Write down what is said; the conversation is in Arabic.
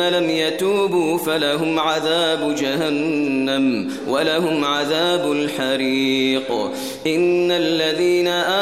لم يتوبوا فلهم عذاب جهنم ولهم عذاب الحريق. إن الذين آمنوا